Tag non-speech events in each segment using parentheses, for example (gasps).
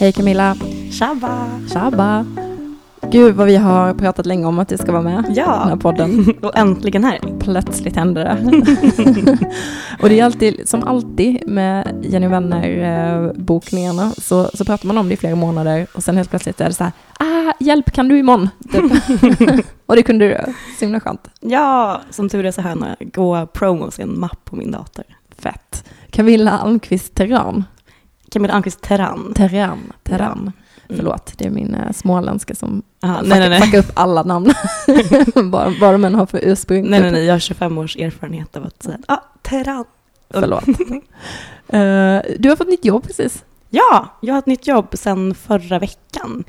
Hej Camilla. Shabba! Shabba. Gud vad vi har pratat länge om att du ska vara med i den här Ja, podden. (laughs) och äntligen här. Plötsligt hände det. (laughs) (laughs) och det är alltid, som alltid med Jenny Vänner-bokningarna, så, så pratar man om det i flera månader och sen helt plötsligt är det så här, ah, hjälp kan du imorgon? Typ. och det kunde du, så himla skönt. Ja, som tur är så här när gå promos i en mapp på min dator. Fett. Camilla Almqvist Terran. Camilla Almqvist Terran. Terran. Terran. Mm. Förlåt, det är min eh, småländska som Aha, fuckar, nej, nej, nej. fuckar upp alla namn. (laughs) bara, vad de än har för ursprung. Nej, nej, nej, jag har 25 års erfarenhet av att säga, ah, Terran. Förlåt. (laughs) Eh, du har fått nytt jobb precis. Ja, jag har ett nytt jobb sedan förra veckan.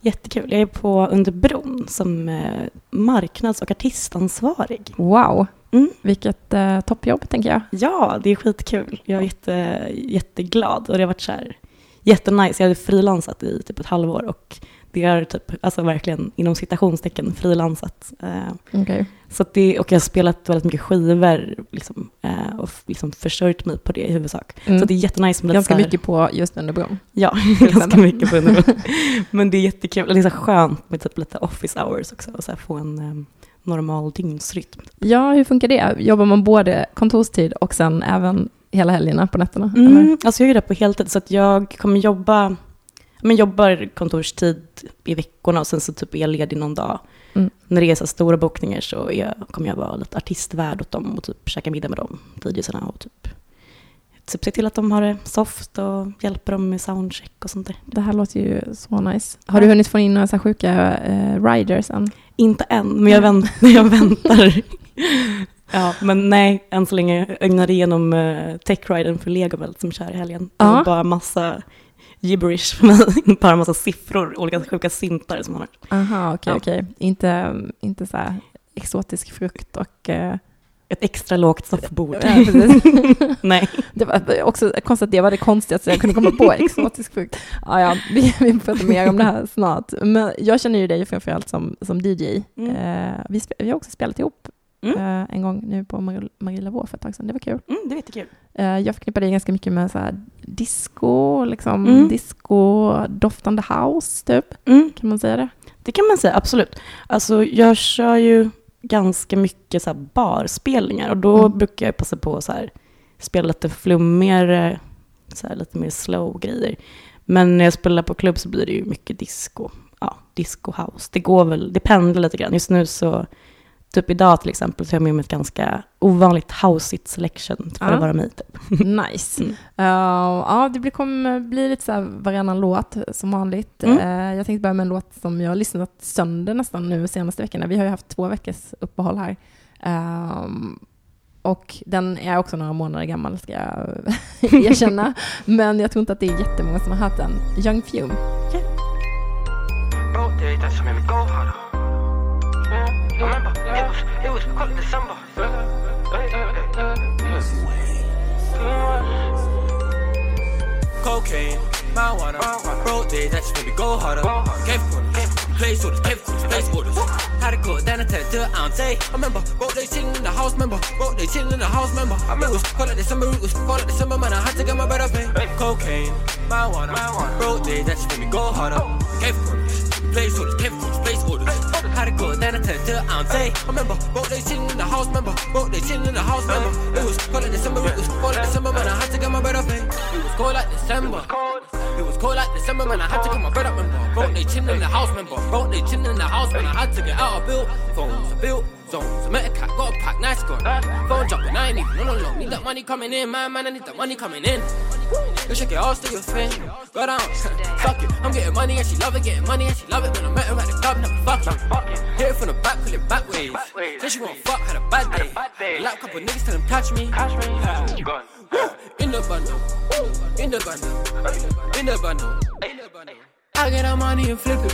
Jättekul. Jag är på Under bron som eh, marknads och artistansvarig. Wow, Mm. vilket uh, toppjobb tänker jag. Ja, det är skitkul. Jag är jätte, jätteglad och det har varit så här jättenice. Jag hade frilansat i typ ett halvår och det är typ, alltså verkligen inom citationstecken frilansat. Eh, Okay. så det, och jag har spelat väldigt mycket skivor liksom, eh, och liksom försörjt mig på det i huvudsak. Mm. Så det är jättenice med Ganska här- mycket på just under bron. Ja, (laughs) ganska mycket på underbron. Men det är jättekul. Det är så skönt med typ lite office hours också och så få en eh, normal dygnsrytm. Ja, hur funkar det? Jobbar man både kontorstid och sen även hela helgerna på nätterna? eller? Mm, alltså jag är där på heltid så att jag kommer jobba, men jobbar kontorstid i veckorna och sen så typ är jag ledig någon dag. Mm. När det är så stora bokningar så är, kommer jag vara lite artistvärd åt dem och typ käka middag med dem, DJsarna och typ, typ se till att de har det soft och hjälper dem med soundcheck och sånt där. Det här låter ju så nice. Har du hunnit få in några så sjuka eh, riders än? Inte än, men jag, vänt, (laughs) jag väntar. ja, men nej, än så länge ögnar igenom uh, techriden för Legobelt som kör i helgen. Det var bara massa gibberish (laughs) för mig, bara massa siffror, olika sjuka syntar som han har. Aha, okej, Ja. okej. Inte, inte så här exotisk frukt och... eh, Ett extra lågt soffbord. ja, (laughs) nej. Det var också konstigt att det var det konstigaste jag kunde komma på, exotisk frukt. Ja, ja, vi, vi får prata mer om det här snart. Men jag känner ju dig framförallt som, som DJ. Mm. Eh, vi, vi har också spelat ihop Mm. eh, en gång nu på Marie Marie Lavaux för ett tag sedan. Det var kul. Mm, det är jättekul. Eh, jag förknippar dig ganska mycket med så här disco, liksom Mm. disco, doftande house, typ. Mm, Kan man säga det? det kan man säga, absolut. Alltså jag kör ju ganska mycket så barspelningar och då Mm. brukar jag passa på att så här spela lite flummigare, så här lite mer slow grejer. Men när jag spelar på klubb så blir det ju mycket disco. Ja, disco house. Det går väl, det pendlar lite grann. Just nu så, typ idag till exempel, så har jag med mig ett ganska ovanligt houseigt selection för Ja. att vara mig. Typ. (laughs) Nice. Mm. Uh, ja, det blir, kommer bli lite så här varannan låt som vanligt. Mm. Eh, jag tänkte börja med en låt som jag har lyssnat sönder nästan nu senaste veckorna. Vi har ju haft två veckors uppehåll här. Ehm, och den är också några månader gammal ska jag (laughs) erkänna. (laughs) Men jag tror inte att det är jättemånga som har hört den. Young Fume. Bro, Remember, it was, it was cold December. Uh, uh, uh, Cocaine, marijuana, bro, they that made me go harder. Cave corners, place orders, cave corners, place orders. Had to go down and tell to ounce. I remember, bro, they chillin' in the house, member. Bro, they chillin' in the house, member. It was cold like December, it was cold like December, man. I had to get my better pay. Cocaine, marijuana, bro, they that made me go harder. Cave corners, place orders, cave corners, place orders. Had to go down and tell to ounce. I remember, bro, they chillin' in the house, member. Bro, they chillin' in the house, member. It was cold like December, it was cold like December, man. I had to get my better eh? pay. It was cold like December. It was cold like December, man. I had to get my bread up, member. Bro, they chillin' in the house, member. Bro, they chillin' in the house, man. I had to get out of bill. Phones, a bill. Zones, I met a cat, got a pack, nice gun. Phone dropping, I ain't even no, no, no. Need that money coming in, man, man. I need that money coming in. You shake your ass to your thing. Go down, (laughs) fuck it. I'm getting money and she love it, getting money and she love it. When I met her at the club, never fuck it. Hit it from the back, pull it backwards. Said she won't fuck, had a bad day. A couple niggas tell him catch me. (gasps) In the bundle, in the bundle, in the bundle. I get that money and flip it.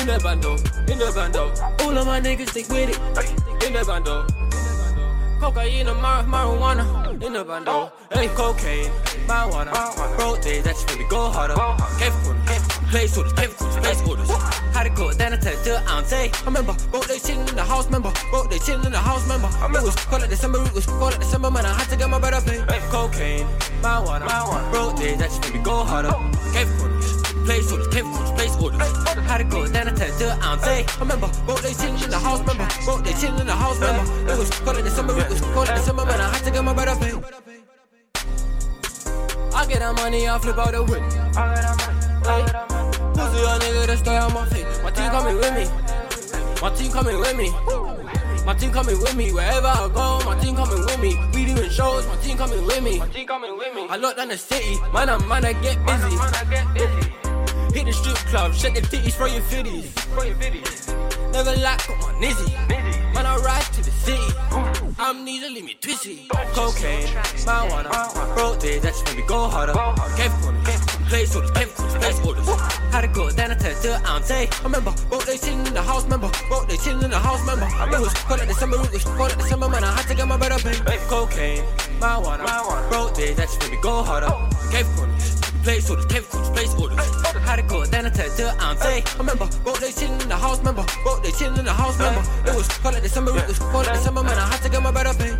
In the bundle, in the bundle. All of my niggas stick with it. In the bundle. Cocaine and mar- marijuana. In the bundle. Hey, cocaine, marijuana. Bro, they that shit me go harder. Corners, place orders, corners, place orders. Had to go down and tell it to ounce. I remember, bro, they chillin' in the house, member. Bro, they chillin' in the house, member. It was cold like December, it was cold like December, man. I had to get my better pay. Cocaine, marijuana. Bro, they that shit me go harder. Corners. Place orders, came from place orders. Had to go down and tell do I'm say. I remember, wrote they chillin' in the house, remember, wrote they chillin' in the house, remember. It was cold in the summer, it was cold in the summer, man, I had to get my brother pay. I get that money, I flip out the whip. Ay, Pussy a nigga that stay on my face. My team coming with me. My team coming with me. My team coming with me wherever I go. My team coming with me. We doing shows. My team coming with me. My team coming with me. I lock down the city. Man, I'm man, I get busy. Hit the strip club, shake the titties, throw your fitties. Never lack on my nizzy. Man, I ride to the city. Amnesia leave me twisty. Cocaine, marijuana, broke days, that's when we go harder. Cave corners, place orders, cave corners, place orders. Had to go down and tell the I'm say. I remember, broke they chillin' in the house, remember, broke they chillin' in the house, remember. It was cold at December, it was cold at December, man, I had to get my better eh. pay. Cocaine, marijuana, broke days, that's when we go harder. Cave corners. Place orders, cave corners, place orders. Had to go down and tell the I'm say. I remember, broke they chillin' in the house, remember, broke they chillin' in the house, remember. It was cold at December, it was cold at December, man, I had to get my better pay.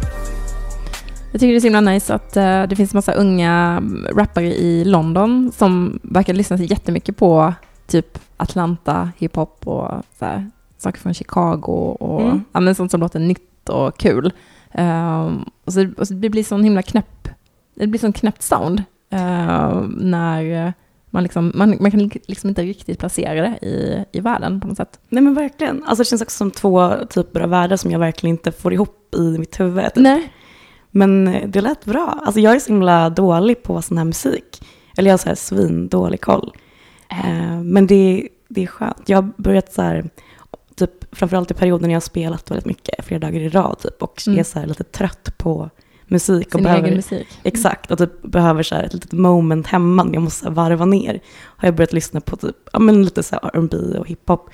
Jag tycker det är så himla nice att eh, det finns massa unga rappare i London som verkar lyssna så jättemycket på typ Atlanta, hiphop och så här, saker från Chicago och Mm. ja, men sånt som låter nytt och kul. Ehm, och, så, och så det blir sån himla knäpp, det blir sån knäppt sound eh, när man, liksom, man, man kan liksom inte riktigt placera det i, i världen på något sätt. Nej men verkligen. Alltså det känns också som två typer av världar som jag verkligen inte får ihop i mitt huvud. typ. Nej. Men eh, det lät bra. Alltså jag är så himla dålig på sån här musik. Eller jag har så här svindålig koll. Eh, men det, det är skönt. Jag har börjat så här, typ framförallt i perioden när jag har spelat väldigt mycket, flera dagar i rad typ. Och Mm. är så här lite trött på musik. Och Sin behöver, egen musik. Exakt, och typ behöver så här ett litet moment hemma när jag måste varva ner. Har jag börjat lyssna på typ, ja men lite så R&B och hiphop.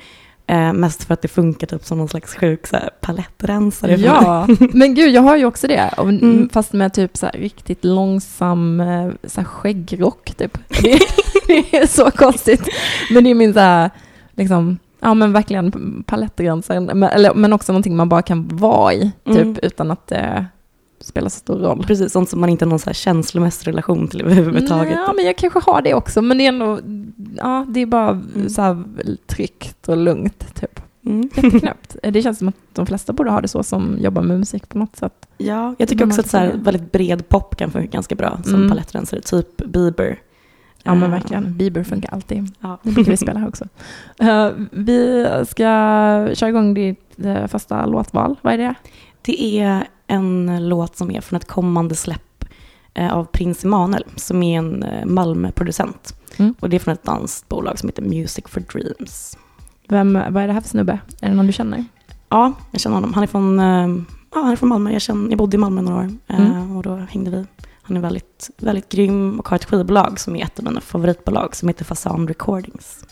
Eh, mest för att det funkar typ som någon slags sjuk så här palettrensare. Ja, (laughs) men gud jag har ju också det. Och, Mm. Fast med typ så här riktigt långsam eh, så här skäggrock typ. Det, (laughs) det är så konstigt. Men det är min så här, liksom, ja men verkligen palettgränsen. Men, eller, men också någonting man bara kan vara i, typ Mm. utan att det spelar stor roll. Precis, sånt som man inte har någon så här känslomässig relation till överhuvudtaget. Ja, men jag kanske har det också. Men det är ändå, ja det är bara Mm. så här tryggt och lugnt typ. Mm. Jätteknäppt. (laughs) Det känns som att de flesta borde ha det så som jobbar med musik på något sätt. Ja, jag tycker också att så här, väldigt bred pop kan funka ganska bra som Mm. palettrensare, typ Bieber. Ja men Eh, verkligen. Bieber funkar alltid. Ja. Det brukar vi spela här också. (laughs) Eh, vi ska köra igång ditt uh, första låtval. Vad är det? Det är en låt som är från ett kommande släpp eh, av Prins Emanuel som är en eh, Malmö-producent. Mm. Och det är från ett danskt bolag som heter Music for Dreams. Vem, vad är det här för snubbe? Är det någon du känner? Ja, jag känner honom. Han är från, eh, ja, han är från Malmö. Jag, känner, jag bodde i Malmö några år Mm. och då hängde vi. Han är väldigt, väldigt grym och har ett skivbolag som är ett av mina favoritbolag som heter Fasan Recordings.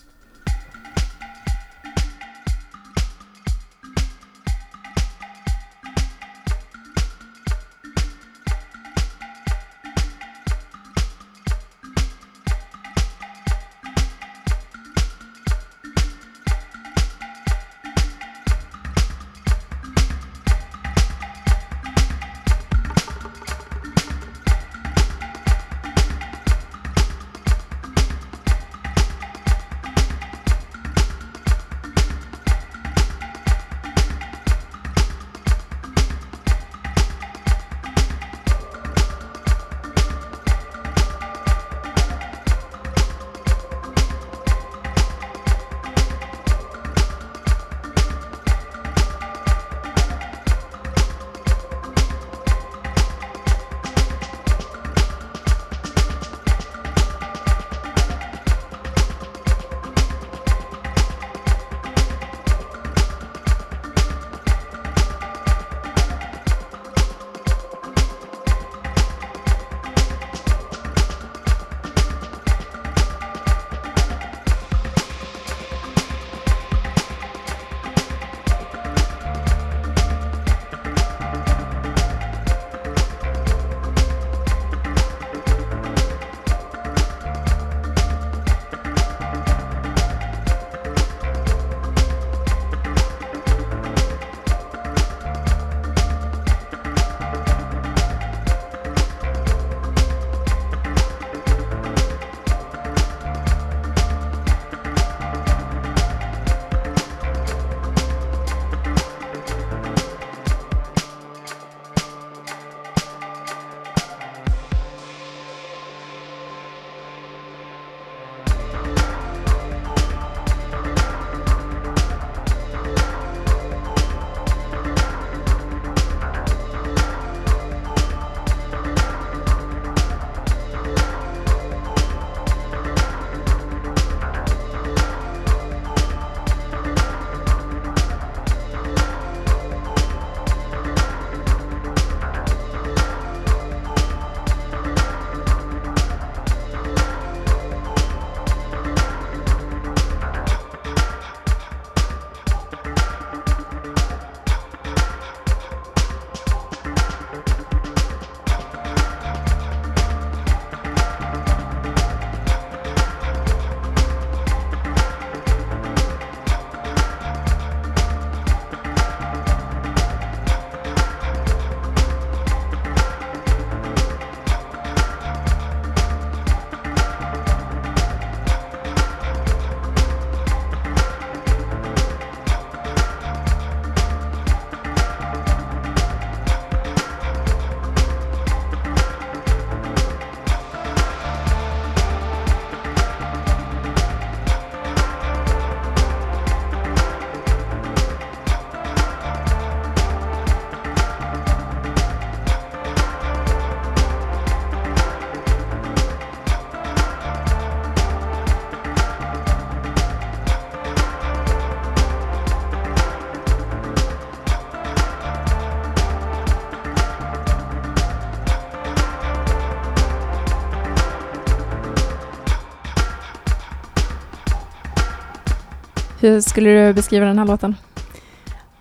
Hur skulle du beskriva den här låten?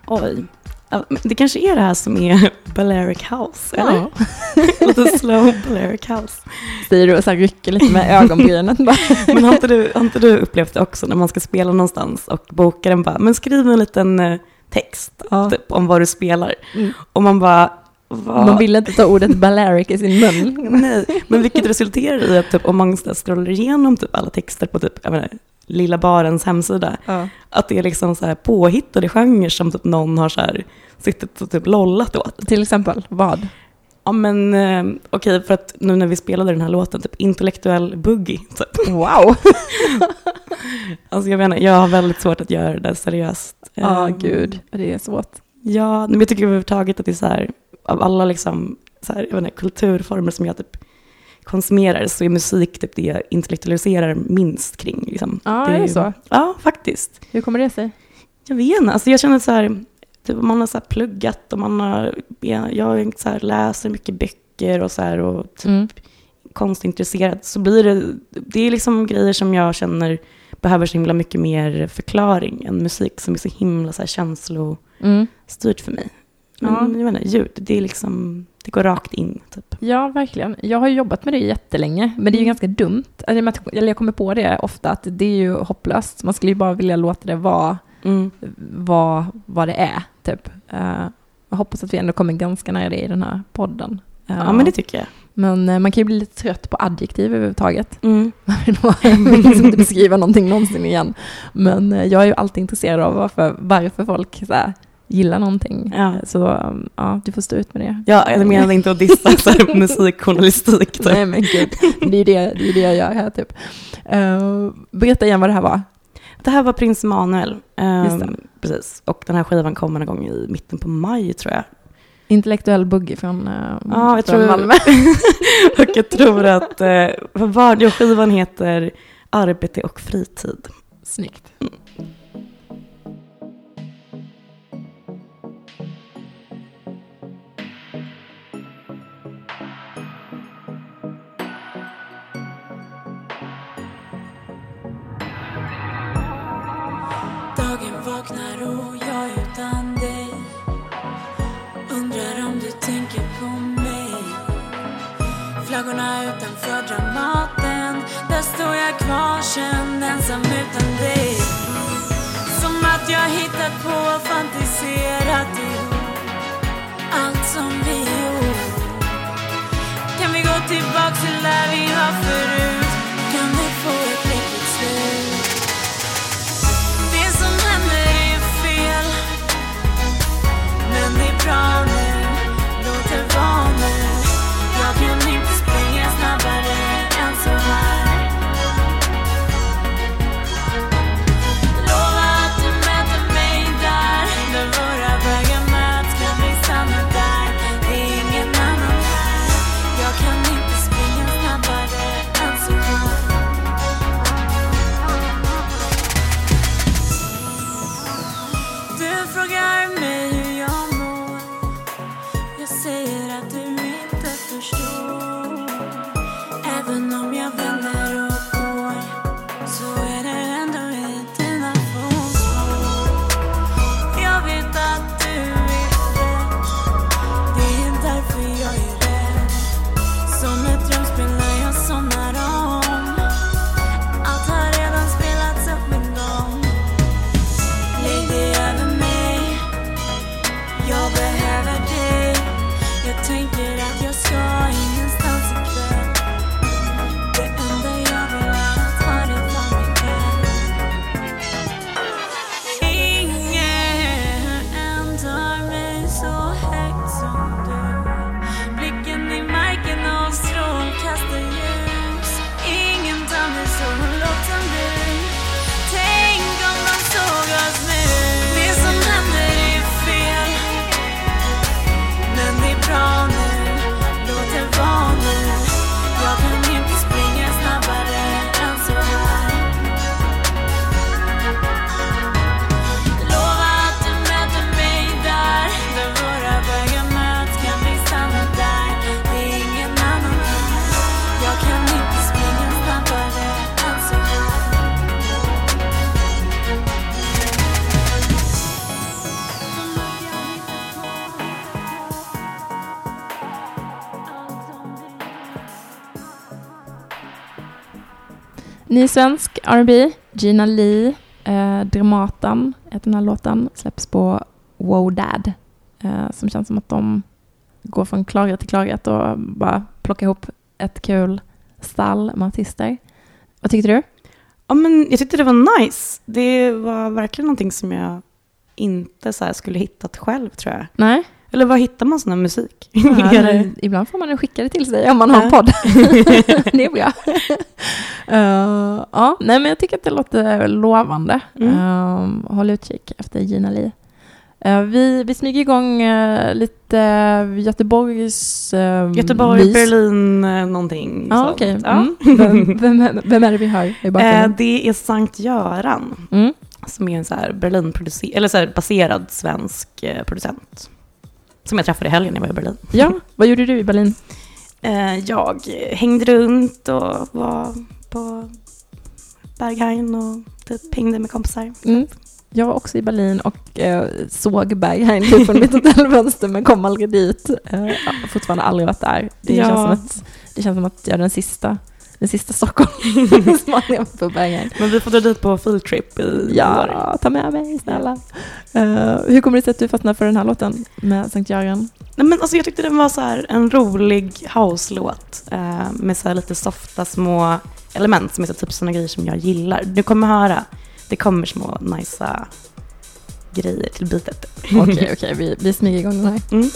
Oj. Det kanske är det här som är (laughs) Balearic House, eller? (laughs) Ja. Lite slow Balearic House. Säger du och så rycker lite med ögonbrynen. bara. (laughs) Men har inte, du, har inte du upplevt det också när man ska spela någonstans och bokaren bara, men skriv en liten eh, text Ja. typ, om vad du spelar. Mm. Och man bara, vad? Man vill inte ta ordet Balearic i sin mun. Nej, men vilket resulterar i att typ, om man scrollar igenom typ, alla texter på typ, jag menar, Lilla Barens hemsida, Ja. att det är liksom så här påhittade genrer som typ någon har så här suttit och typ lollat åt. Till exempel, vad? Ja men eh, okej, för att nu när vi spelade den här låten, typ intellektuell boogie, typ. Wow! (laughs) Alltså jag menar, jag har väldigt svårt att göra det seriöst. Ja, Eh, gud. Det är svårt. Ja, men jag tycker överhuvudtaget att det är så här, av alla liksom, så här, jag inte, kulturformer som jag typ konsumerar så är musik typ det jag intellektualiserar minst kring. Liksom. Ja, är det så? Ja, faktiskt. Hur kommer det sig? Jag vet inte, alltså jag känner så här, typ, man har så pluggat och man har, jag, jag så här, läser mycket böcker och så här och typ Mm. konstintresserad så blir det, det är liksom grejer som jag känner behöver så himla mycket mer förklaring än musik som är så himla så här känslostyrt Mm. för mig. Men Ja. jag menar, ljud, det är liksom, det går rakt in typ. Ja, verkligen. Jag har jobbat med det jättelänge, men det är ju ganska dumt. Alltså, Eller jag kommer på det ofta, att det är ju hopplöst. Man skulle ju bara vilja låta det vara Mm. vad, vad det är, typ. Eh, jag hoppas att vi ändå kommer ganska nära det i den här podden. Eh, Ja, men det tycker jag. men eh, man kan ju bli lite trött på adjektiv överhuvudtaget. Mm. (laughs) Man vill liksom (laughs) inte beskriva någonting någonsin igen. Men eh, jag är ju alltid intresserad av varför, varför folk så här, gillar någonting. Ja. Så um, ja, du får stå ut med det. Ja, jag menade inte att dissa (laughs) så här, musikjournalistik. Typ. Nej men gud, det är det, det, är det jag gör här typ. Eh, berätta igen vad det här var. Det här var Prins Just det. precis. Och den här skivan kommer någon gång i mitten på maj tror jag. Intellektuell buggy från, uh, Ja, jag från tror, Malmö. (laughs) och jag tror att eh, för radioskivan heter Arbete och fritid. Snyggt. Dagen vaknar och jag utan dig. Undrar om du tänker på mig. Flaggorna utanför Dramaten Där står jag kvar känd ensam utan dig. Som att jag hittat på och fantiserat ihop Allt som vi gjort. Kan vi gå tillbaks till där vi var förut? Ny svensk R&B, Gina Lee, eh, Dramatan heter den här låten, släpps på Wow Dad. Eh, som känns som att de går från klarhet till klarhet och bara plockar ihop ett kul stall med artister. Vad tyckte du? Ja, men jag tyckte det var nice. Det var verkligen någonting som jag inte så skulle hittat själv tror jag. Nej? Eller var hittar man sån här musik? (laughs) Ja, det- ibland får man den skickade till sig om man har en podd. (laughs) (laughs) det är bra. Eh, ja, nej, men jag tycker att det låter lovande. Mm. Um, håll utkik efter Gina Lee. Eh, vi, vi smyger igång eh, lite Göteborgs uh, Göteborg, mys. Berlin, någonting. Ja, okej. Ja. Mm. Vem, vem, är- vem är det vi hör i bakgrunden? det är Sankt Göran, Mm. som är en så här Berlin eller så här baserad svensk producent. Som jag träffade i helgen när jag var i Berlin. Ja, vad gjorde du i Berlin? (laughs) Eh, jag hängde runt och var på Berghain och typ hängde med kompisar. Mm. Jag var också i Berlin och eh, såg Berghain typ från mitt hotellfönster men kom aldrig dit. Eh, fortfarande aldrig varit där. Det, Ja. känns som att, det känns som att jag är den sista, den sista Stockholm (laughs) som aldrig har varit på Berghain. Men vi får dra dit på fieldtrip i år. Ja, ta med mig snälla. Eh, hur kommer det sig att du fastnade för den här låten med Sankt Göran? Nej, men alltså, jag tyckte den var så här en rolig house-låt eh, med så lite softa små element som är så typ sådana grejer som jag gillar. Du kommer höra, det kommer små nicea grejer till bitet. (laughs) Okej, okej, vi, vi smyger igång den här. Mm.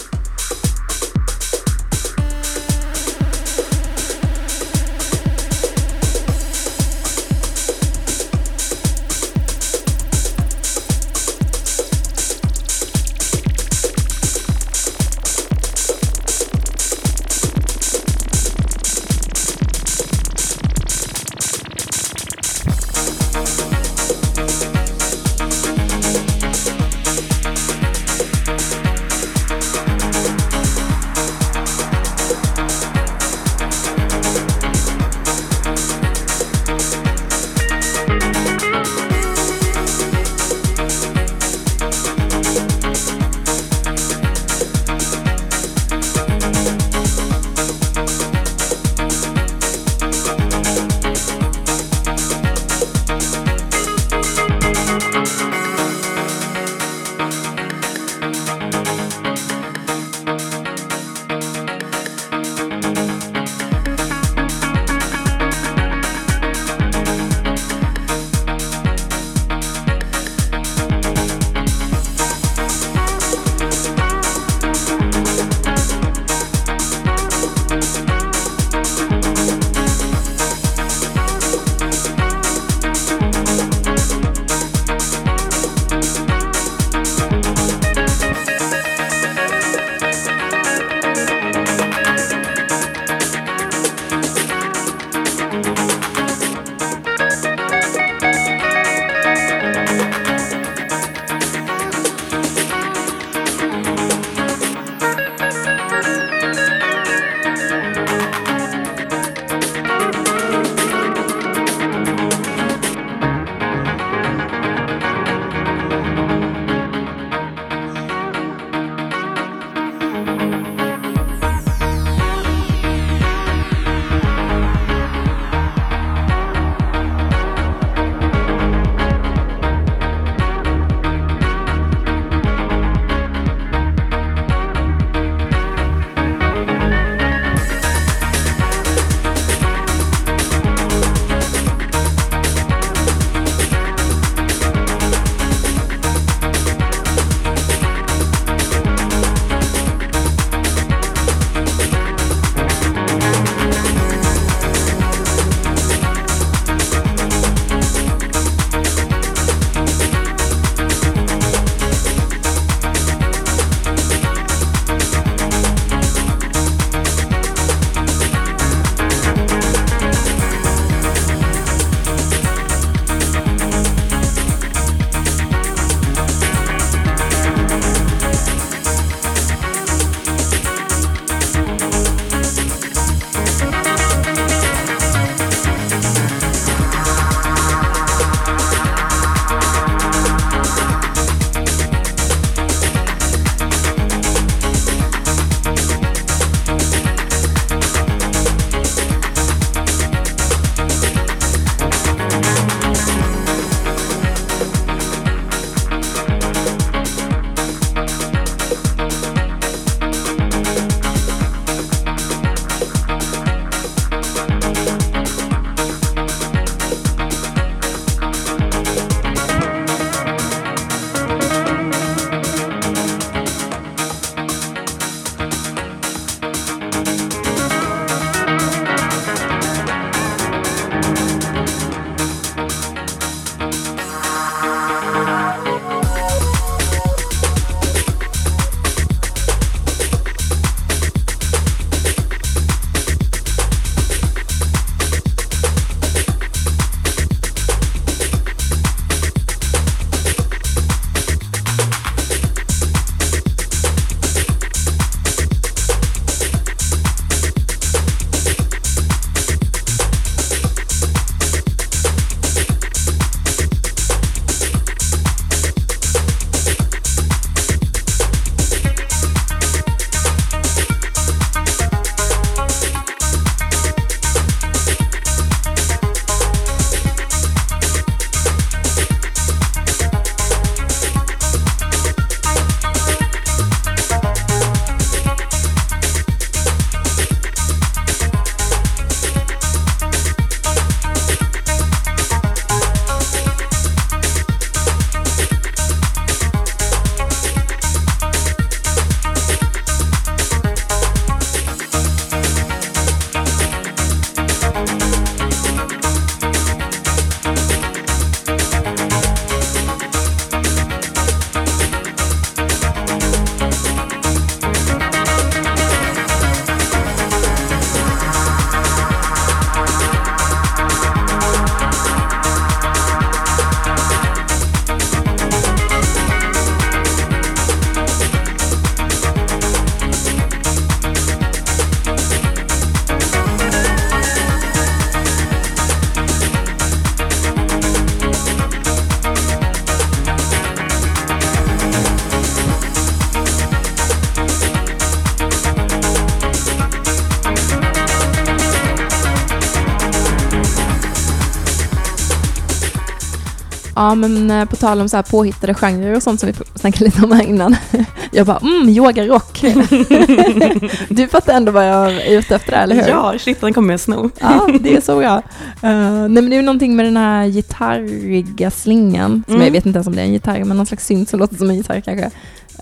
Ja, men eh, på tal om så här påhittade genrer och sånt som vi snackade lite om här innan. (laughs) Jag bara, mm, yogarock. (laughs) du fattar ändå vad jag är ute efter eller hur? Ja, shit, den kommer jag sno. Ja, det är så bra. Uh, (laughs) nej, men det är ju någonting med den här gitarriga slingan, som Mm. jag vet inte ens om det är en gitarr, men någon slags synt som låter som en gitarr kanske,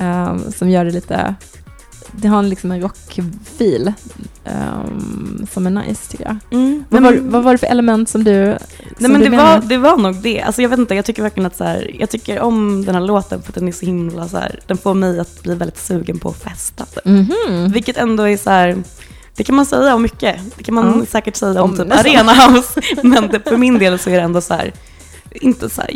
uh, som gör det lite, det har en liksom en rockfil um, som är nice tycker jag. Mm. Vad, var, vad var det för element som du Nej men det var, det var nog det. Alltså jag vet inte, jag tycker verkligen att så här, jag tycker om den här låten för att den är så himla så här, den får mig att bli väldigt sugen på att festa. Typ. Mhm. Vilket ändå är så här, det kan man säga om mycket. Det kan man Ja. säkert säga om, Om typ nästan. Arena House. (laughs) Men det, för min del så är det ändå så här, inte så här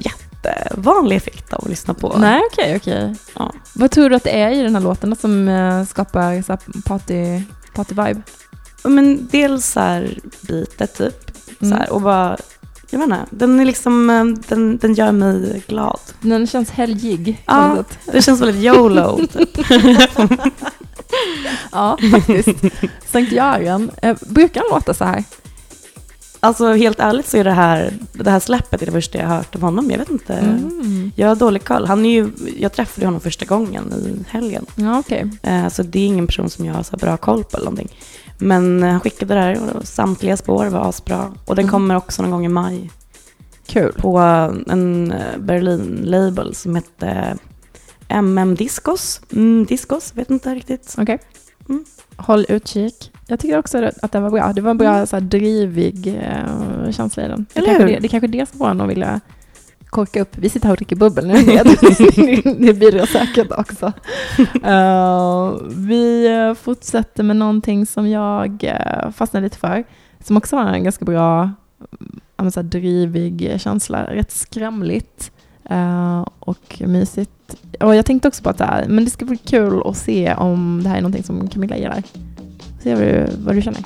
jättevanlig effekt av att lyssna på. Nej, okej, okej. Ja. Vad tror du att det är i den här låten som eh, skapar så här party, party-vibe? Men dels så här beatet typ. Mm. Så här, och bara, jag inte, den är liksom, eh, den, den gör mig glad. Den känns helgig. Ja. Det känns väldigt YOLO. (laughs) Typ. Ja, faktiskt. Sankt Göran. Eh, brukar han låta så här? Alltså helt ärligt så är det här, det här släppet är det första jag har hört av honom. Jag vet inte. Mm. Jag har dålig koll. Han är ju, jag träffade honom första gången i helgen. Ja, okej. Eh, så det är ingen person som jag har så bra koll på eller någonting. Men eh, han skickade det här och samtliga spår var asbra. Och den Mm. kommer också någon gång i maj Kul. på en eh, Berlin-label som hette MM Discos. Mm, Discos, vet inte riktigt. Okej. Mm. Håll utkik. Jag tycker också att det var bra. Det var en bra så här, drivig eh, känsla i den. Det, Eller kanske hur? det, det kanske är det som får att vilja korka upp. Vi sitter här och dricker bubbel nu. (laughs) det bidrar säkert också. (laughs) Eh, vi eh, fortsätter med någonting som jag uh, fastnade lite för. Som också har en ganska bra så här, drivig känsla. Rätt skramligt eh, och mysigt. Och jag tänkte också på att det, här, men det ska bli kul att se om det här är någonting som Camilla gillar. Se vad du, vad du känner.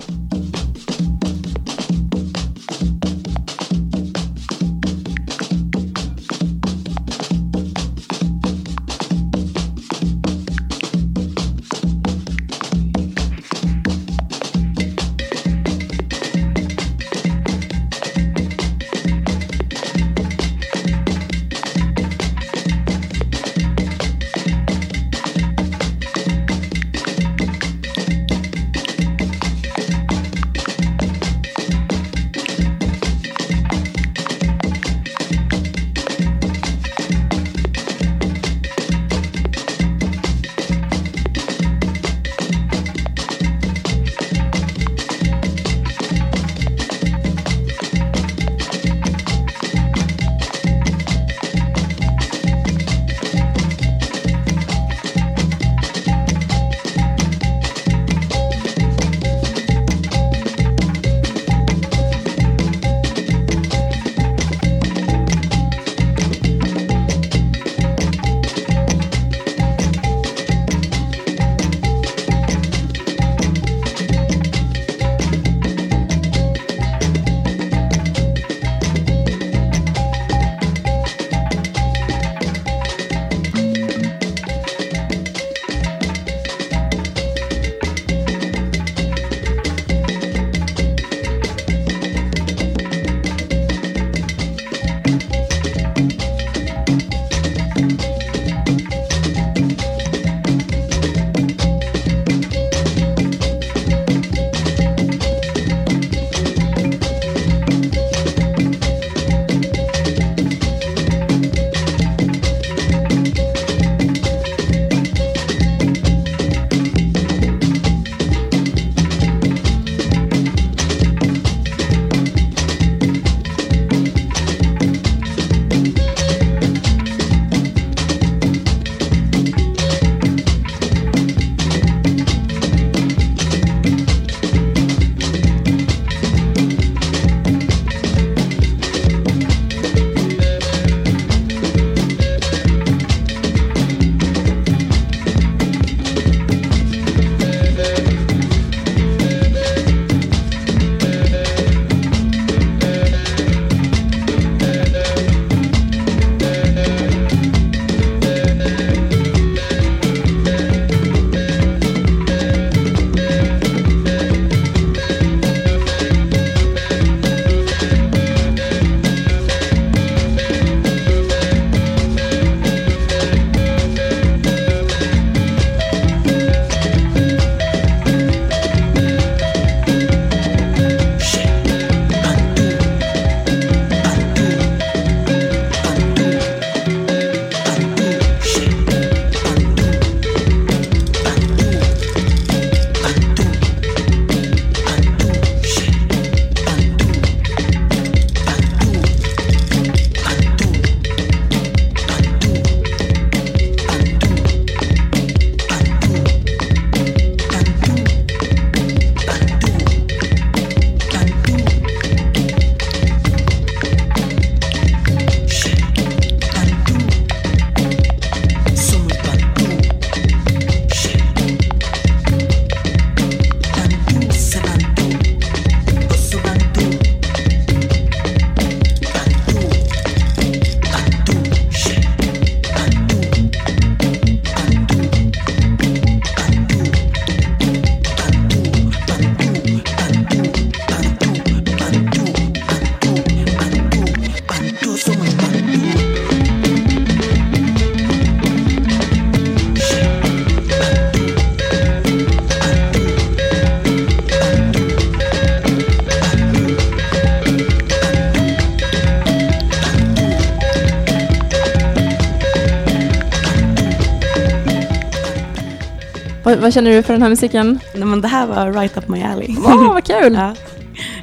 Vad känner du för den här musiken? Nej, men det här var right up my alley. Åh, vad (laughs) kul! ja.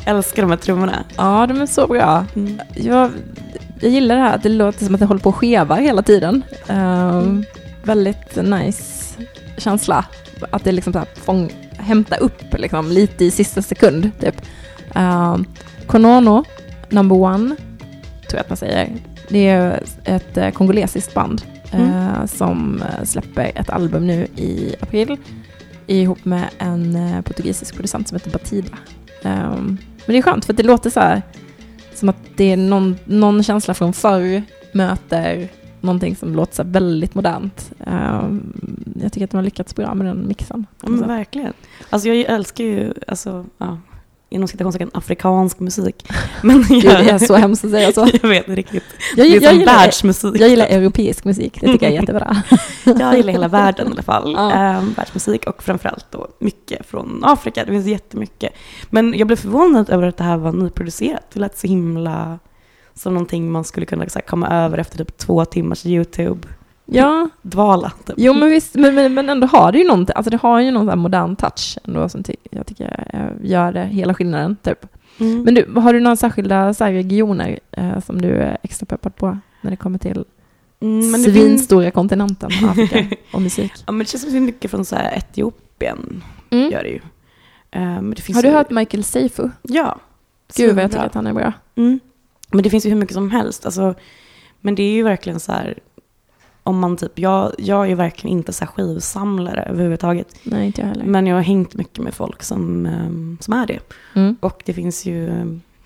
Jag älskar de här trummorna. Ja, de är så bra. Mm. Jag, jag gillar det här att det låter som att det håller på att skeva hela tiden. Ehm, väldigt nice känsla. Att det liksom så här fång, hämta upp liksom, lite i sista sekund. Typ. Um, Konono, number one, tror jag att man säger. Det är ett eh, kongolesiskt band eh, som eh, släpper ett album nu i april ihop med en eh, portugisisk producent som heter Batida. Ehm, men det är skönt för det låter så här som att det är någon, någon känsla från förr möter någonting som låter så väldigt modernt. Ehm, jag tycker att de har lyckats bra med den mixen. Men verkligen. Alltså jag älskar ju, alltså, ja, inom citationstecken afrikansk musik. (laughs) Men Gud, jag, det är så hemskt att säga så. (laughs) jag vet riktigt. Jag, Det är jag, som gillar, världsmusik. jag gillar europeisk musik, det tycker jag är jättebra. (laughs) Jag gillar hela världen i alla fall. Ja. Ehm, världsmusik och framförallt då mycket från Afrika. Det finns jättemycket. Men jag blev förvånad över att det här var nyproducerat. Det lät så himla som någonting man skulle kunna här, komma över efter typ två timmars YouTube-dvala. Ja, Typ. jo men visst, men, men, men ändå har det ju någonting, alltså det har ju någon modern touch ändå som ty- jag tycker gör hela skillnaden typ. Mm. Men du, har du några särskilda så här, regioner eh, som du är extra peppad på när det kommer till Mm, men det finns, svinstora kontinenten (laughs) Afrika och musik? ja, men det känns som finns mycket från så här Etiopien. Mm. Gör det ju. Men det Har du ju, hört Michael Seifu? Ja. Gud vad jag tycker att han är bra. Mm. Men det finns ju hur mycket som helst. Alltså, men det är ju verkligen så här, om man typ, jag, jag är verkligen inte så skivsamlare överhuvudtaget. Nej, inte jag heller. Men jag har hängt mycket med folk som, ehm, som är det. Mm. Och det finns ju,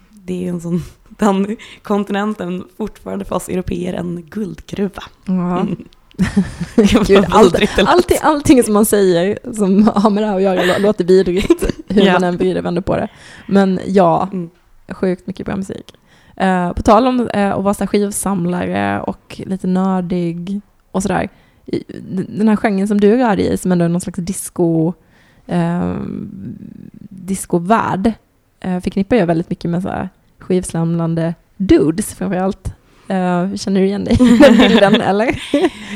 det är en sån, (laughs) den kontinenten fortfarande för oss europeer en guldgruva. Ja. Mm. (laughs) Gud, allt, allting, allting som man säger som har med det här att göra lå- låter vidrigt, (laughs) hur Ja. man än vrider och vänder på det. Men ja, Mm. sjukt mycket bra musik. Eh, på tal om eh, att vara skivsamlare och lite nördig och sådär. Den här genren som du dig i, som ändå är någon slags disco, eh, discovärld, eh, förknippar jag väldigt mycket med så här skivsamlande dudes framförallt. Eh, känner du igen dig i den bilden (laughs) eller?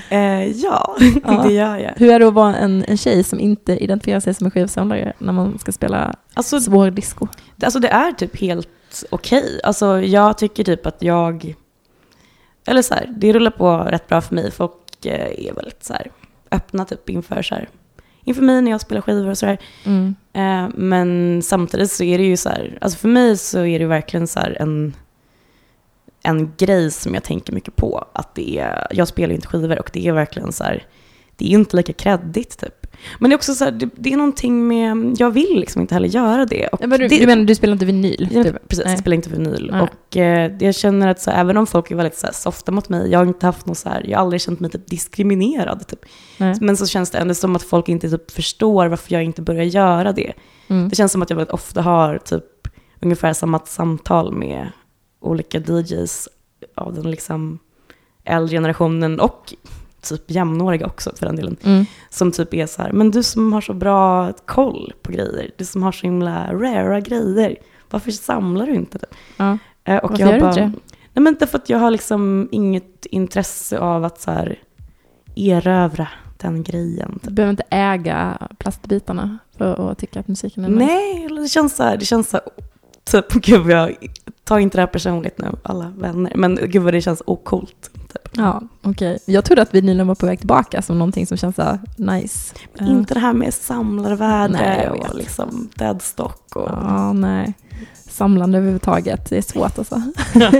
Eh, ja, Ja. det gör jag. Hur är det att vara en, en tjej som inte identifierar sig som en skivsamlare när man ska spela Alltså, svår disco? Alltså det är typ helt okej. Alltså jag tycker typ att jag, eller så här, det rullar på rätt bra för mig. Folk eh, är väldigt så här öppna typ inför så här, inför mig när jag spelar skivor och sådär. Mm. Eh, men samtidigt så är det ju så här, alltså för mig så är det verkligen så en, en grej som jag tänker mycket på. Att det är, jag spelar ju inte skivor och det är verkligen så här, det är inte lika kreddigt typ. Men det är också så här, det, det är någonting med, jag vill liksom inte heller göra det. Och Ja, men du, det, du menar du spelar inte vinyl? Ja, typ? precis, Nej. jag spelar inte vinyl. Nej. Och eh, jag känner att så, här, även om folk är väldigt så här, softa mot mig, jag har inte haft något så här, jag har aldrig känt mig typ diskriminerad. Typ. Nej. Men så känns det ändå som att folk inte typ förstår varför jag inte börjar göra det. Mm. Det känns som att jag väldigt ofta har typ ungefär samma samtal med olika DJs av den liksom äldre generationen och typ jämnåriga också för den delen. Mm. Som typ är så här, men du som har så bra koll på grejer, du som har så himla rara grejer, varför samlar du inte? Typ? Ja. Eh, Och Varför jag gör du bara, inte det? Nej men därför att jag har liksom inget intresse av att så här erövra den grejen. Du behöver inte äga plastbitarna för att tycka att musiken är nice. Nej, det känns så här, det känns så här, typ, gud jag tar inte det här personligt nu, alla vänner, men gud vad det känns ocoolt. Typ. Ja, okej. Jag trodde att vinylen var på väg tillbaka som någonting som känns så nice. Men Inte det här med samlarvärde Nej, och liksom deadstock och... Ja, nej. Samlande överhuvudtaget, det är svårt alltså.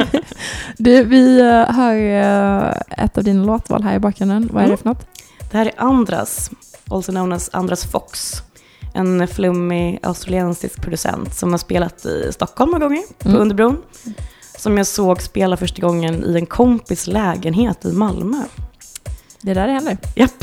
(laughs) du, vi eh, hör eh, ett av dina låtval här i bakgrunden. Vad är det Mm. för något? Det här är Andras, also known as Andras Fox en flummig australiensisk producent som har spelat i Stockholm några gånger, på mm. Underbron. Som jag såg spela första gången i en kompis lägenhet i Malmö. Det är där det händer. Japp. (laughs)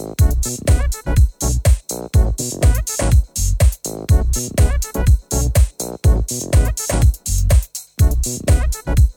Thank you.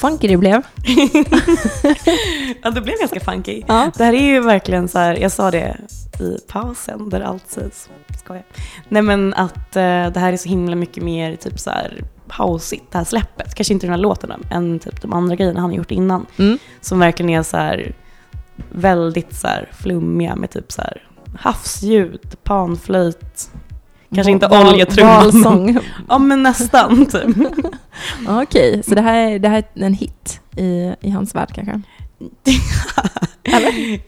Funky det blev. (laughs) Ja, det blev ganska funky. Ja. Det här är ju verkligen så här, jag sa det i pausen där allt sägs, skojar. Nej men att eh, det här är så himla mycket mer typ så här houseigt, det här släppet. Kanske inte den här låten än typ de andra grejerna han har gjort innan. Mm. Som verkligen är så här väldigt så här flummiga med typ så här havsljud, panflöjt, kanske inte Val- oljetrumman. Valsång. Ja men nästan typ. (laughs) Okej, så det här, är, det här är en hit i, i hans värld kanske? (laughs)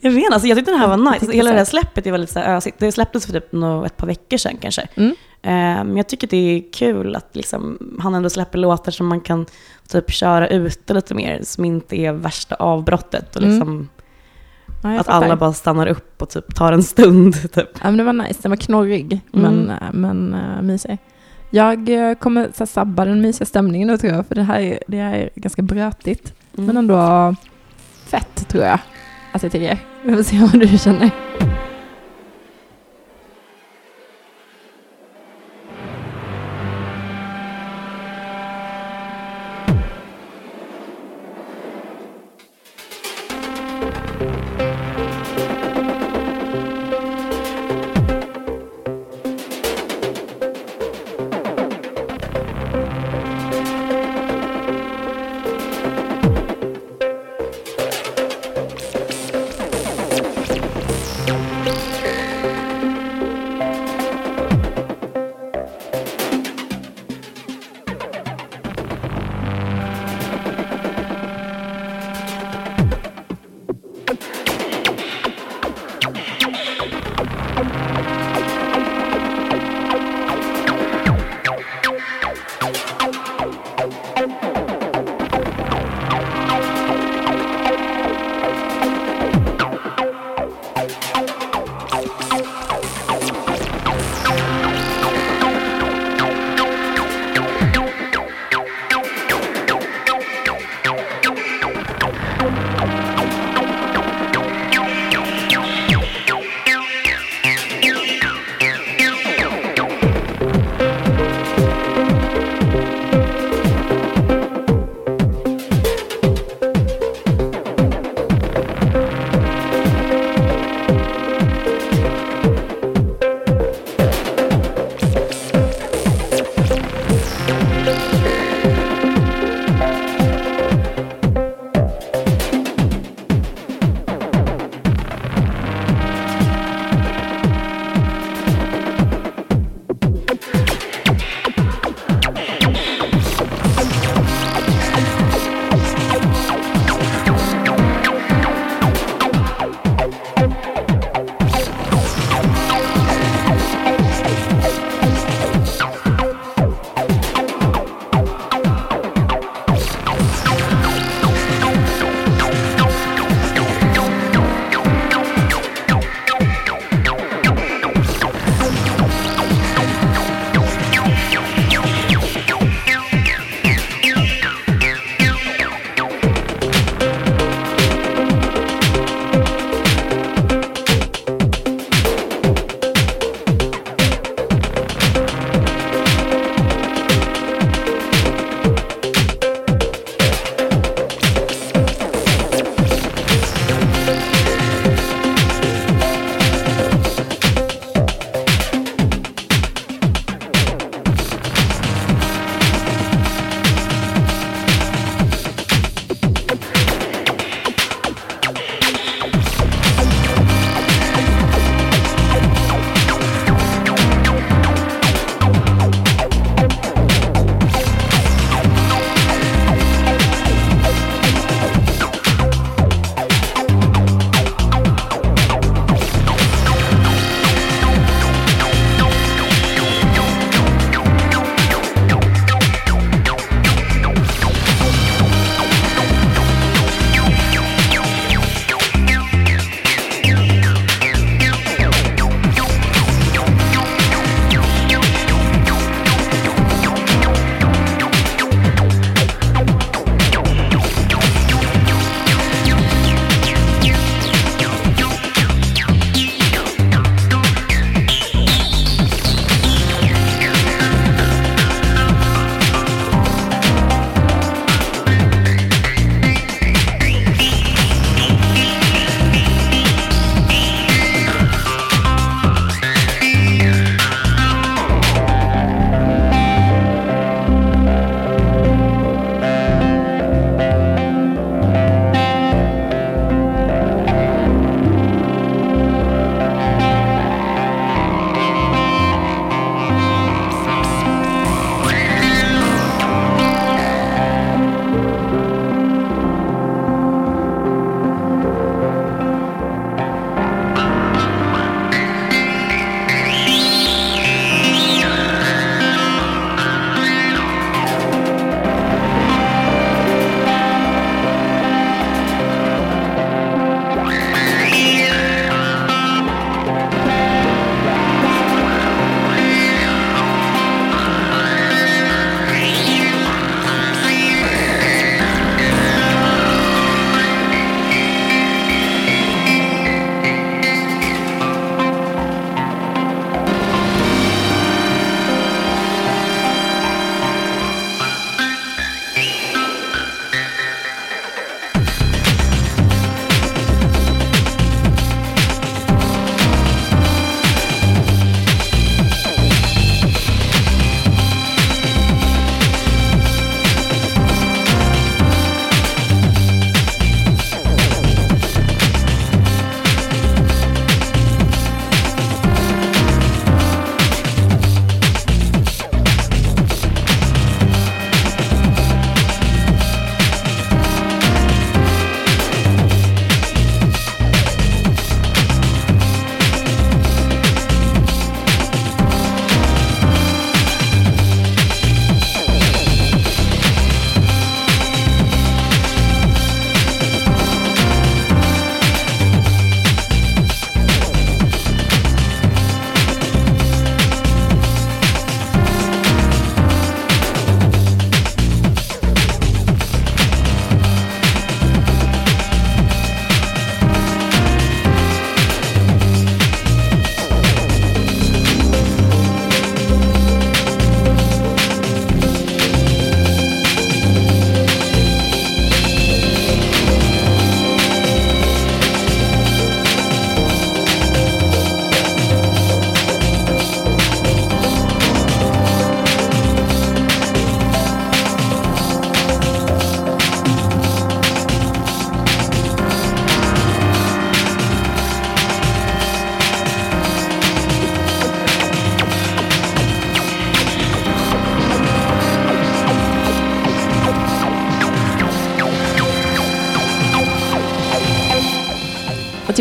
Jag vet alltså jag tyckte den här var nice. tyckte Hela det här släppet är väldigt så här ösigt. Det släpptes för typ ett par veckor sedan kanske. Mm. Eh, Men jag tycker det är kul att liksom, han ändå släpper låtar som man kan typ köra ute lite mer, som inte är värsta avbrottet. Och Mm. Ja, att alla bara stannar upp och typ tar en stund. (laughs) Typ. Ja, men det var nice. Den var knorrig, Mm. men, men uh, mysig. Jag eh, kommer så sabba den mysiga stämningen nu tror jag, för det här är, det här är ganska brötigt. Mm. Men ändå fett tror jag att jag tycker. Vi får se (laughs) vad du känner.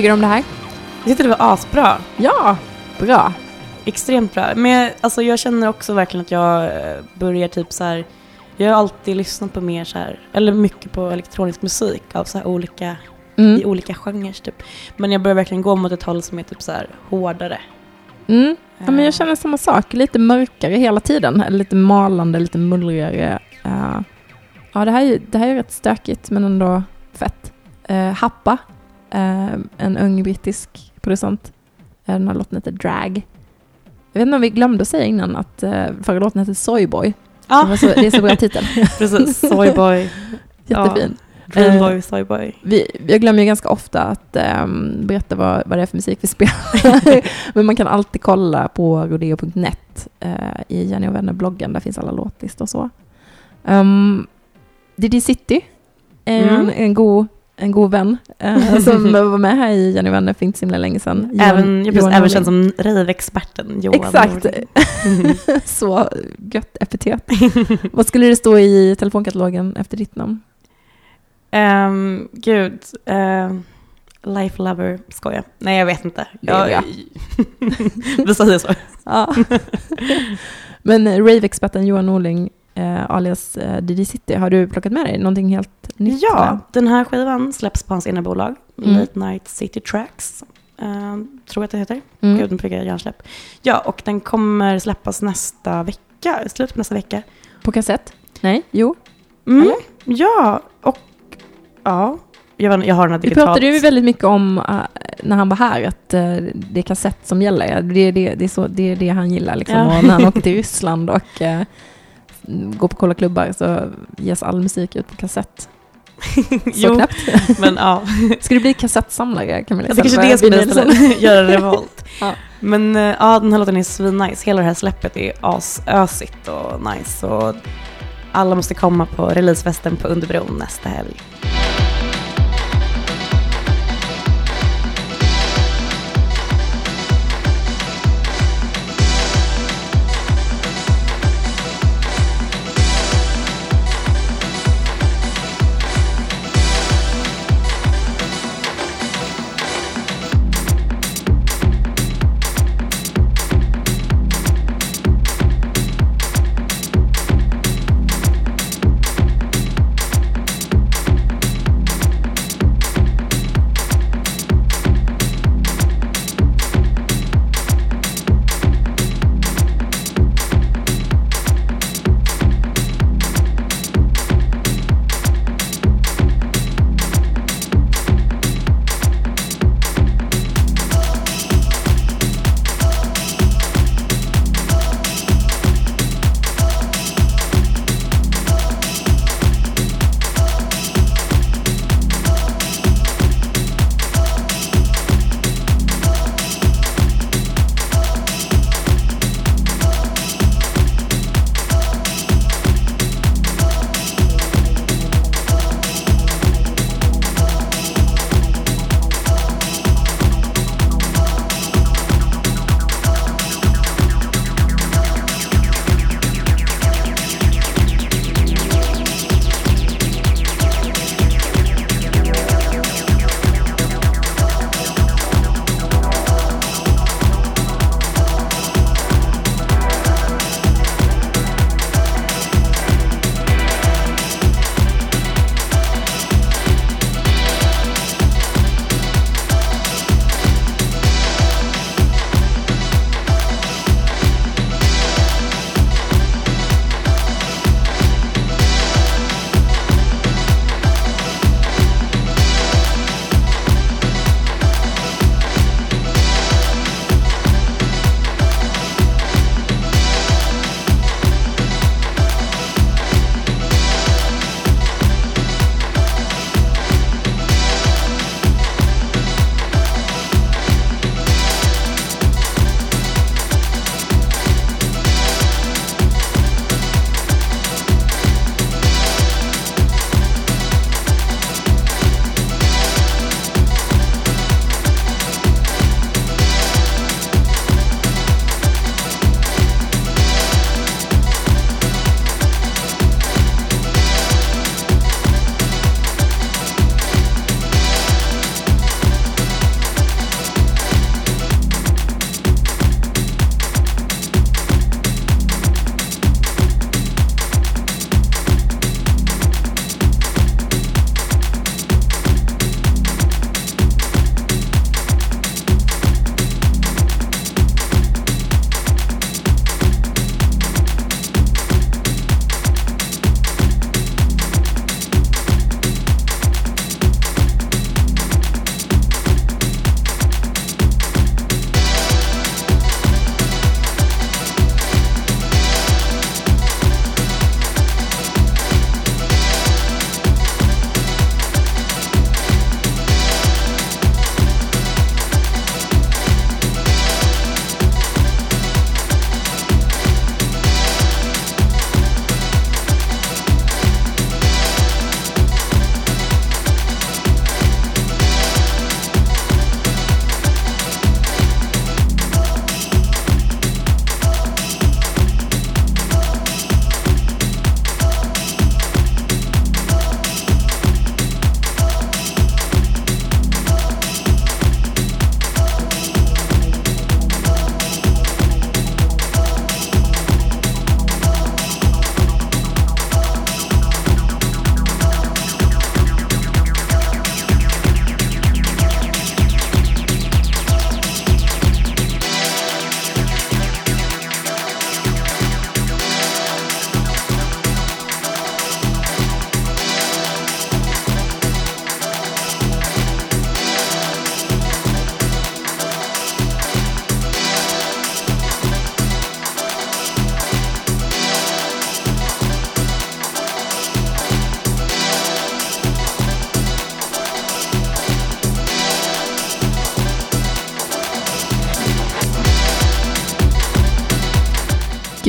Tycker du om det här? Jag tyckte det var asbra. Ja, bra. Extremt bra. Men alltså, jag känner också verkligen att jag eh, börjar typ så här. Jag har alltid lyssnat på mer så här, eller mycket på elektronisk musik av så här olika, i Mm. olika genrer typ. Men jag börjar verkligen gå mot ett håll som är typ så här hårdare. Mm. Ja, men Eh, jag känner samma sak. Lite mörkare hela tiden. Eller lite malande, lite mullrigare. Eh, ja, det här, är, det här är rätt stökigt men ändå fett. Uh, Happa, eh, en ung brittisk producent. Uh, den här låten heter Drag. Jag vet inte om vi glömde att säga innan att uh, förra låten heter Soyboy. Ja, Det, så, det är så bra titel. (laughs) precis. Soyboy, (laughs) Jättefin. Dreamboy, Soyboy. Vi, jag glömmer ju ganska ofta att ehm, berätta vad, vad det är för musik vi spelar. (laughs) Men man kan alltid kolla på rodeo.net uh, i Jenny och vänner-bloggen. Där finns alla låtlistor och så. Um, Diddy City är Mm. en, en, god, en god vän eh, (laughs) som var med här i Jenny vänner för inte så himla länge sedan. Johan- Även, jag Johan även känd som rave-experten Johan Exakt. (laughs) Så gött epitet. vad skulle det stå i telefonkatalogen efter ditt namn? Um, gud. Um, life lover, skojar. Nej, jag vet inte. Är Jag, (laughs) Vi säger så. Ja. Men rave-experten Johan Norling, eh, alias eh, Diddy City, har du plockat med dig någonting helt nytt? Ja, med? den här skivan släpps på hans egna bolag, Mm. Late Night City Tracks. Um, tror jag att det heter. Mm. Gud, nu fick jag hjärnsläpp. Ja, och den kommer släppas nästa vecka, slutet på nästa vecka. På kassett? Nej? Jo? Mm, Eller? ja, och ja. Jag, vet, inte, jag har den här Vi digitalt. pratade ju väldigt mycket om eh, när han var här att eh, det är kassett som gäller. Det är det, det, är så, det, är det han gillar. Liksom. Ja. Och när han åker till (laughs) Ryssland och eh, går på kolla klubbar så ges all musik ut på kassett. (laughs) Så jo, knäppt. (laughs) men ja. (laughs) Ska du bli kassettsamlare? Kan vi Alltså kanske på det ska bli vinyl sen? istället. Göra revolt. Ja. Men eh, ja, den här låten är svinnice. Hela det här släppet är asösigt och nice. Och alla måste komma på releasefesten på Underbron nästa helg.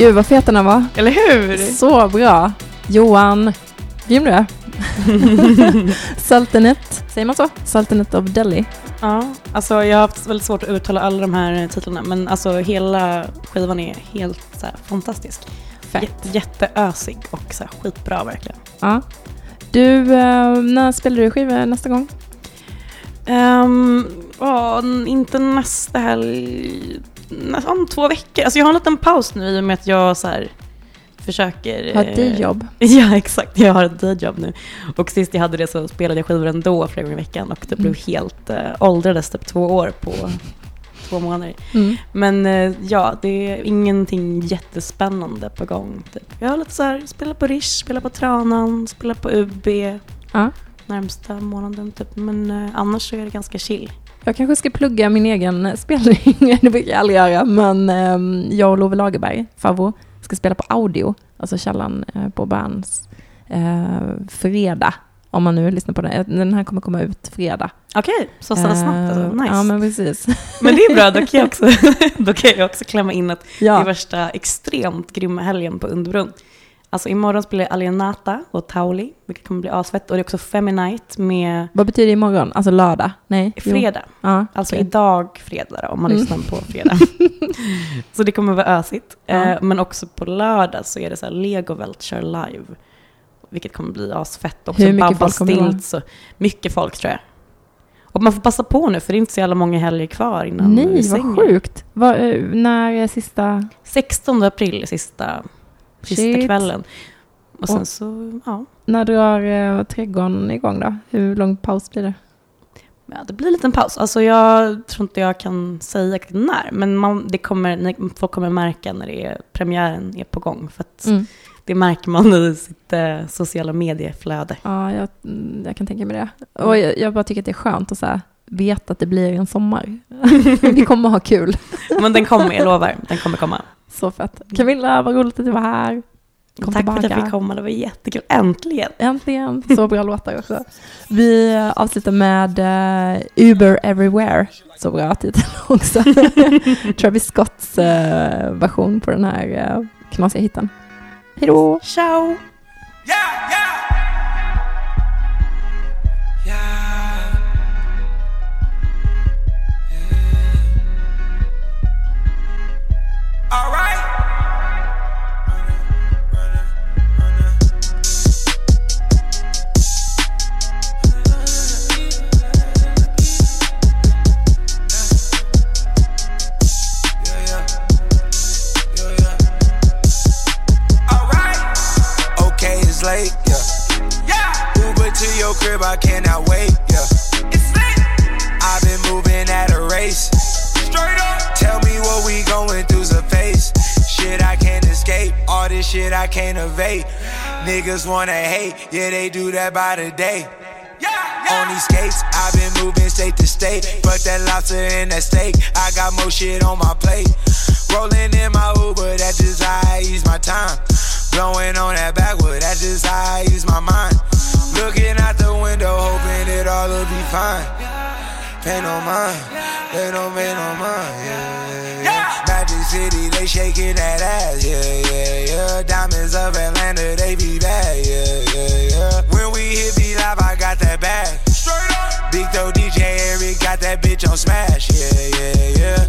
Gud vad fet den här var. Eller hur? Så bra. Johan, grym du är. (laughs) Sultanate, säger man så? Sultanate of Delhi. Ja, alltså jag har haft väldigt svårt att uttala alla de här titlarna, men alltså hela skivan är helt så här, fantastisk. Fett. J- jätteösig och så här, skitbra verkligen. Ja. Du, eh, när spelar du skivor nästa gång? Um, inte nästa helg, om två veckor. Alltså jag har en liten paus nu i och med att jag så här, försöker... Har ett eh, day-jobb? (laughs) Ja, exakt. Jag har ett dayjob nu. Och sist jag hade det så spelade jag skivor ändå flera gånger i veckan och det blev Mm. helt äh, åldrades typ två år på två månader. Mm. Men eh, ja, det är ingenting jättespännande på gång. Typ. Jag har lite så här, spela på Rish, spela på Tranan, spela på UB Ja. närmsta månaden typ. Men annars så är det ganska chill. Jag kanske ska plugga min egen spelning, (laughs) det brukar jag aldrig göra, men ehm, jag och Love Lagerberg, Favvo, ska spela på Audio, alltså källan eh, på Berns, eh, fredag. Om man nu lyssnar på den. Den här kommer komma ut fredag. Okej, så sådär snabbt alltså. Eh, Nice. Ja, men precis. (laughs) Men det är bra, då kan jag också, (laughs) då kan jag också klämma in att det är Ja, värsta extremt grymma helgen på Underbron. Alltså imorgon spelar jag Alienata och Tauli, vilket kommer bli asfett. Och det är också Feminite med vad betyder imorgon? Alltså lördag? Nej? fredag. Ja, Alltså okej. idag fredag då, om man Mm. lyssnar på fredag. (laughs) så det kommer vara ösigt. Ja. Eh, men också på lördag så är det så här Lego Vulture live. Vilket kommer bli asfett. Också Hur mycket Babba folk kommer det vara? Mycket folk tror jag. Och man får passa på nu för det är inte så jävla många helger kvar innan Nej, vad sjukt. Vad, eh, när är sista? 16 april är sista, sista Shit. kvällen. Och sen Och- så, ja. När drar eh, trädgården igång då? Hur lång paus blir det? ja. Det blir en liten paus. Alltså jag tror inte jag kan säga när. Men man, det kommer, folk kommer märka när det är, premiären är på gång. För Mm. det märker man i sitt eh, sociala medieflöde. Ja, jag, mm, jag kan tänka mig det. Och jag, jag bara tycker att det är skönt att så här, veta att det blir en sommar. (laughs) Vi kommer ha kul. (laughs) Men den kommer, jag lovar. Den kommer komma. Så fett. Camilla, vad roligt att du var här. Kom Tack för att jag tillbaka. fick komma, det var jättekul. Äntligen! Äntligen. Så bra (laughs) låtar också. Vi avslutar med eh, Uber Everywhere. Så bra titel (laughs) också. (laughs) Travis Scotts eh, version på den här uh, knasiga hitten. Hej då! Ciao! Yeah. Yeah. It's late, yeah. Yeah. Uber to your crib, I cannot wait, yeah. Shit I can't evade. Niggas wanna hate, yeah, they do that by the day. On these skates, I've been moving state to state. But that lobster and that steak, I got more shit on my plate. Rolling in my Uber, that's just how I ease my time. Blowing on that backwood, that's just how I ease my mind. Looking out the window, hoping it all will be fine. Pay no mind, they don't pay no mind, yeah, City, they shaking that ass, yeah, yeah, yeah. Diamonds of Atlanta, they be bad, yeah, yeah, yeah. When we hit B Live, I got that bag. Straight up. Big Doe DJ Eric got that bitch on smash, yeah, yeah, yeah.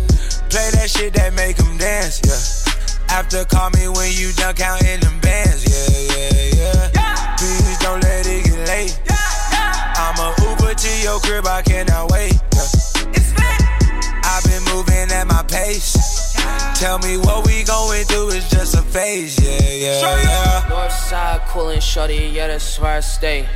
Play that shit that make 'em dance, yeah. After call me when you done counting them bands, yeah, yeah, yeah. Please don't let it get late. I'm a Uber to your crib, I cannot wait. Yeah. I've been moving at my pace. Tell me what we going through is just a phase, yeah, yeah, yeah. Northside coolin' shorty, yeah, that's where I stay.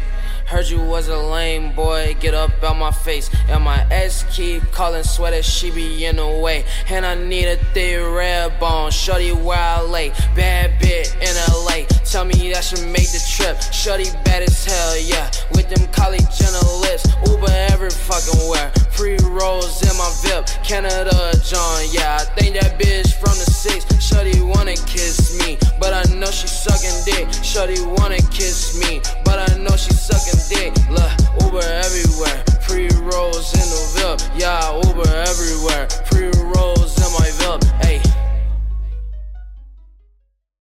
Heard you was a lame boy, get up out my face. And my ex keep calling, swear that she be in the way. And I need a thick red bone, shorty where I lay. Bad bit in LA, tell me that should make the trip. Shorty bad as hell, yeah. With them college journalists, Uber every fucking where. Free rolls in my VIP, Canada John, yeah. I think that bitch from the six, shorty wanna kiss me. But I know she sucking dick, shorty wanna kiss me. But I know she sucking dick. Look, Uber everywhere. Pre rolls in the VIP. Yeah, Uber everywhere. Pre rolls in my VIP.